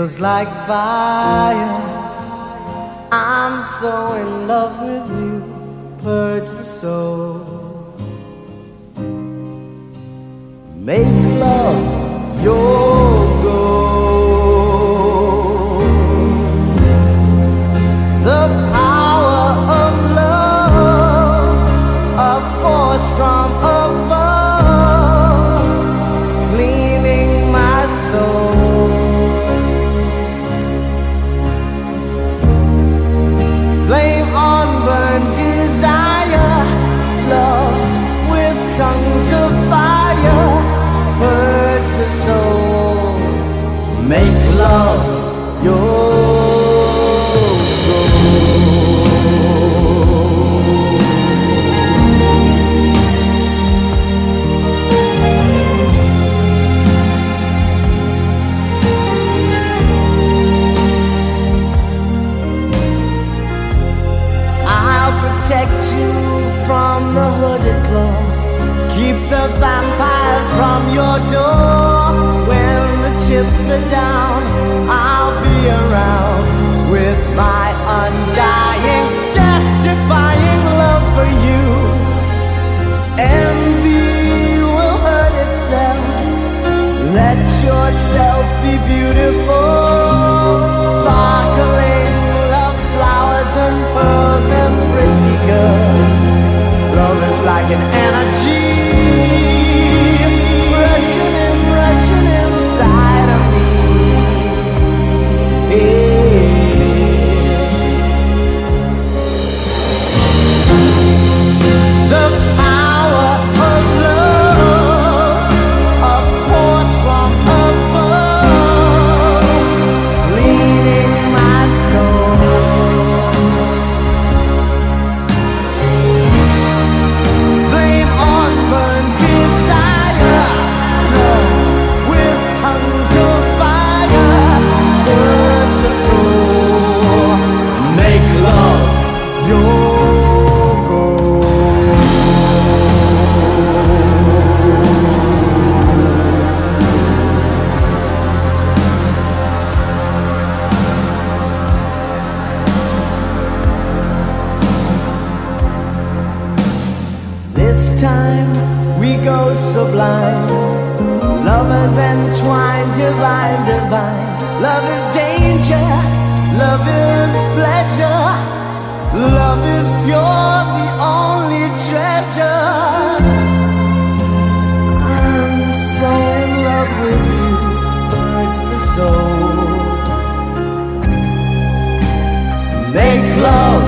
feels like fire. I'm so in love with you, purge the soul. Make love your. from above, cleaning my soul. Flame on burn desire, love with tongues of fire, the soul. Make love your the vampires from your door. When the chips are down, I'll be around with my undying, death defying love for you. Envy will hurt itself. Let yourself be beautiful, sparkling love flowers and pearls and pretty girls. Love is like an energy. This time we go sublime. Lovers entwined, divine, divine. Love is danger, love is pleasure. Love is pure, the only treasure. I'm so in love with you, hurts the soul. Make love.